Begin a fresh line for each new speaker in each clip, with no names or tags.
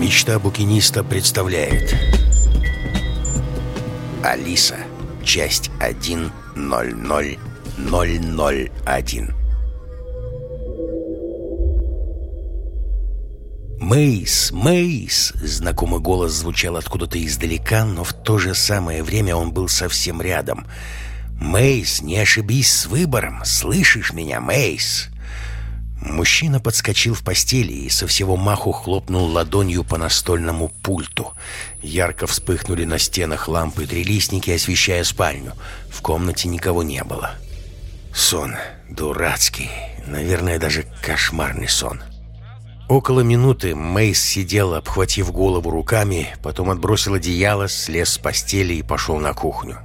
Мечта букиниста представляет Алиса. Часть 1.00.001 «Мейс! Мейс!» Знакомый голос звучал откуда-то издалека, но в то же самое время он был совсем рядом. «Мейс, не ошибись с выбором! Слышишь меня, Мейс?» Мужчина подскочил в постели и со всего маху хлопнул ладонью по настольному пульту. Ярко вспыхнули на стенах лампы трелистники, освещая спальню. В комнате никого не было. Сон. Дурацкий. Наверное, даже кошмарный сон. Около минуты Мейс сидел, обхватив голову руками, потом отбросил одеяло, слез с постели и пошел на кухню.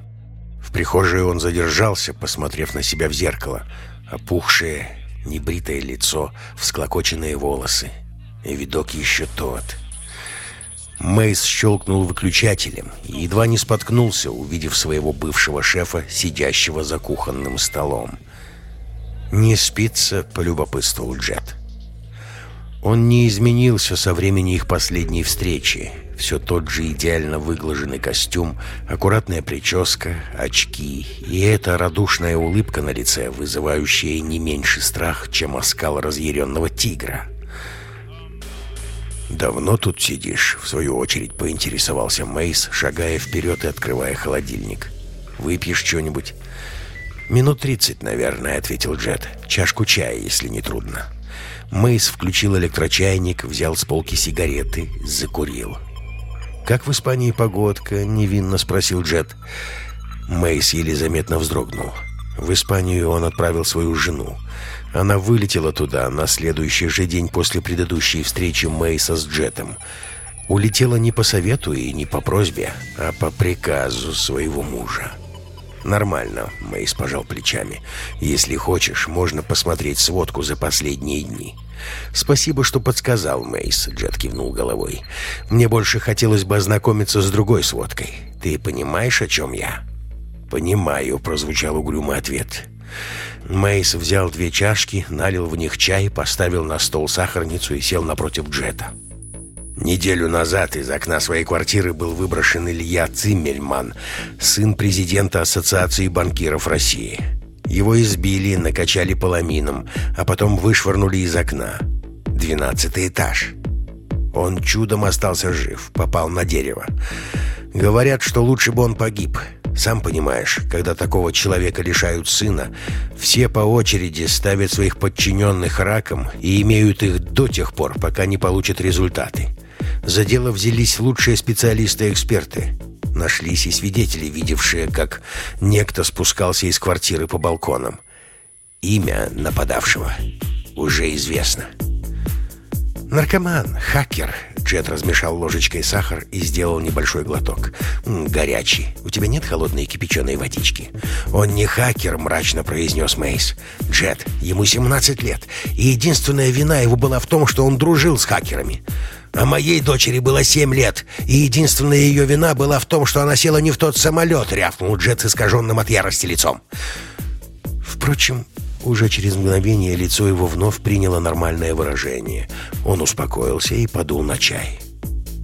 В прихожей он задержался, посмотрев на себя в зеркало. Опухшее, небритое лицо, всклокоченные волосы. И видок еще тот. Мейс щелкнул выключателем и едва не споткнулся, увидев своего бывшего шефа, сидящего за кухонным столом. «Не спится?» — полюбопытствовал Джет. Он не изменился со времени их последней встречи. Все тот же идеально выглаженный костюм, аккуратная прическа, очки и эта радушная улыбка на лице, вызывающая не меньше страх, чем оскал разъяренного тигра. «Давно тут сидишь?» — в свою очередь поинтересовался Мейс, шагая вперед и открывая холодильник. «Выпьешь что-нибудь?» «Минут тридцать, наверное», — ответил Джет. «Чашку чая, если не трудно». Мейс включил электрочайник, взял с полки сигареты, закурил. «Как в Испании погодка?» — невинно спросил Джет. Мейс еле заметно вздрогнул. В Испанию он отправил свою жену. Она вылетела туда на следующий же день после предыдущей встречи Мейса с Джетом. Улетела не по совету и не по просьбе, а по приказу своего мужа. «Нормально», — Мейс пожал плечами. «Если хочешь, можно посмотреть сводку за последние дни». «Спасибо, что подсказал, Мейс», — Джет кивнул головой. «Мне больше хотелось бы ознакомиться с другой сводкой. Ты понимаешь, о чем я?» «Понимаю», — прозвучал угрюмый ответ. Мейс взял две чашки, налил в них чай, поставил на стол сахарницу и сел напротив Джета. Неделю назад из окна своей квартиры был выброшен Илья Циммельман, сын президента Ассоциации банкиров России. Его избили, накачали поламином, а потом вышвырнули из окна. Двенадцатый этаж. Он чудом остался жив, попал на дерево. Говорят, что лучше бы он погиб. Сам понимаешь, когда такого человека лишают сына, все по очереди ставят своих подчиненных раком и имеют их до тех пор, пока не получат результаты. За дело взялись лучшие специалисты-эксперты. Нашлись и свидетели, видевшие, как некто спускался из квартиры по балконам. Имя нападавшего уже известно. «Наркоман, хакер», Джет размешал ложечкой сахар и сделал небольшой глоток. «М, «Горячий. У тебя нет холодной кипяченой водички?» «Он не хакер», — мрачно произнес Мейс. «Джет, ему 17 лет, и единственная вина его была в том, что он дружил с хакерами. А моей дочери было семь лет, и единственная ее вина была в том, что она села не в тот самолет», — рявкнул Джет с искаженным от ярости лицом. Впрочем, уже через мгновение лицо его вновь приняло нормальное выражение. Он успокоился и подул на чай.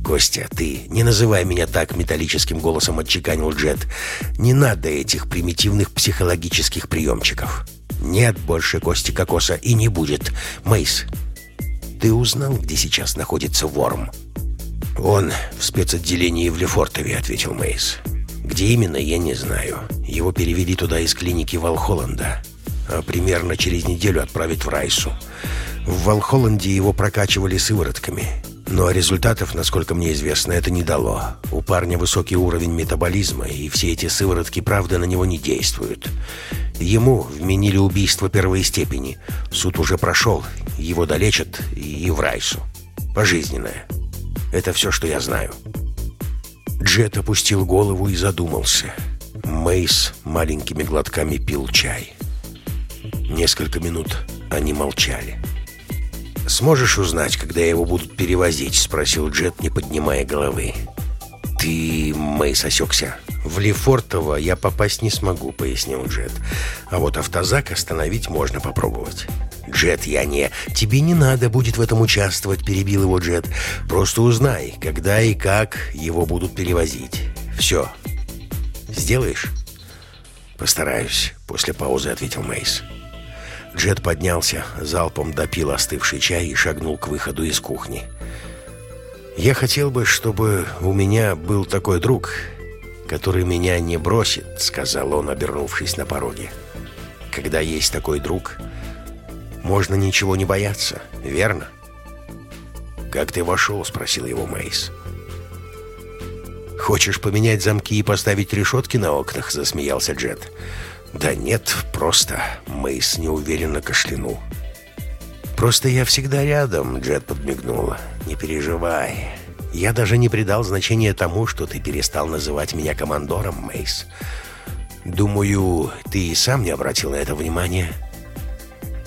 «Костя, ты не называй меня так!» — металлическим голосом отчеканил Джет. «Не надо этих примитивных психологических приемчиков. Нет больше Кости Кокоса и не будет. Мейс, ты узнал, где сейчас находится Ворм?» «Он в спецотделении в Лефортове», — ответил Мейс. «Где именно, я не знаю. Его перевели туда из клиники Валхолланда а примерно через неделю отправить в Райсу. В Валхолланде его прокачивали сыворотками. Но результатов, насколько мне известно, это не дало. У парня высокий уровень метаболизма, и все эти сыворотки, правда, на него не действуют. Ему вменили убийство первой степени. Суд уже прошел, его долечат и в Райсу. Пожизненное. Это все, что я знаю. Джет опустил голову и задумался. Мейс маленькими глотками пил чай. Несколько минут они молчали. «Сможешь узнать, когда его будут перевозить?» — спросил Джет, не поднимая головы. «Ты...» — Мейс осекся. «В Лефортово я попасть не смогу», — пояснил Джет. «А вот автозак остановить можно попробовать. Джет, я не... Тебе не надо будет в этом участвовать, перебил его Джет. Просто узнай, когда и как его будут перевозить. Все. Сделаешь? Постараюсь, после паузы ответил Мейс. Джет поднялся, залпом допил остывший чай и шагнул к выходу из кухни. «Я хотел бы, чтобы у меня был такой друг, который меня не бросит», — сказал он, обернувшись на пороге. «Когда есть такой друг, можно ничего не бояться, верно?» «Как ты вошел?» — спросил его Мейс. «Хочешь поменять замки и поставить решетки на окнах?» — засмеялся Джет. «Джет». «Да нет, просто...» — Мейс неуверенно кашлянул. «Просто я всегда рядом», — Джет подмигнула. «Не переживай. Я даже не придал значения тому, что ты перестал называть меня командором, Мейс. Думаю, ты и сам не обратил на это внимания».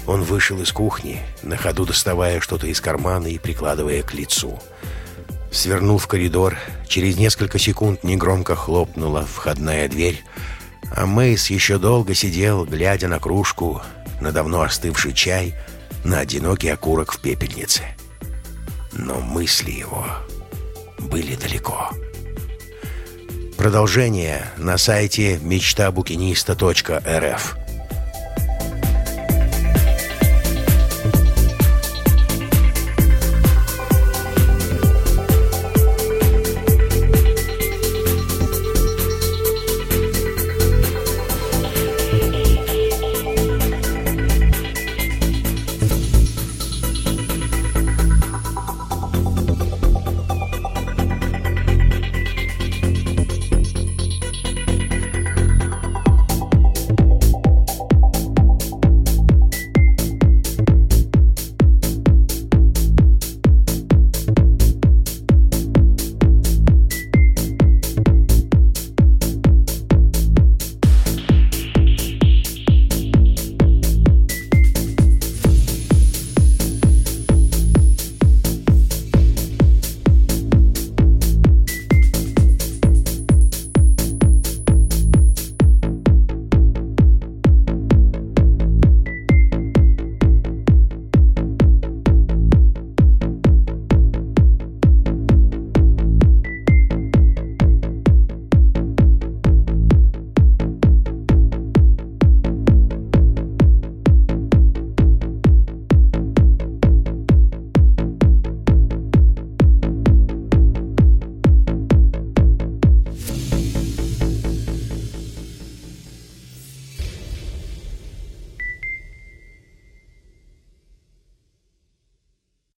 Он вышел из кухни, на ходу доставая что-то из кармана и прикладывая к лицу. Свернул в коридор. Через несколько секунд негромко хлопнула входная дверь, а Мейс еще долго сидел, глядя на кружку, на давно остывший чай, на одинокий окурок в пепельнице. Но мысли его были далеко. Продолжение на сайте мечтабукиниста.рф